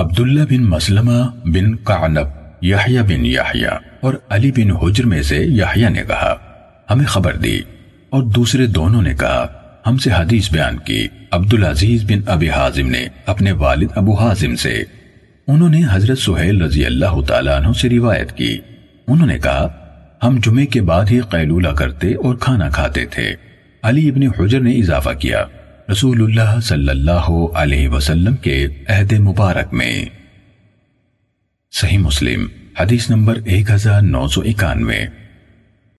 عبداللہ بن مسلمہ بن قعنب یحییٰ بن یحییٰ اور علی بن حجر میں سے یحییٰ نے کہا، ہمیں خبر دی۔ اور دوسرے دونوں نے کہا، ہم سے حدیث بیان کی۔ عبدالعزیز بن ابی حازم نے اپنے والد ابو حازم سے۔ انہوں نے حضرت سہیل رضی اللہ تعالیٰ عنہ سے روایت کی۔ انہوں نے کہا، ہم جمعے کے بعد ہی قیلولہ کرتے اور کھانا کھاتے تھے۔ علی ابن حجر نے اضافہ کیا۔ رسول اللہ صلی اللہ علیہ وسلم کے عہد مبارک میں۔ صحیح مسلم، حدیث نمبر 1991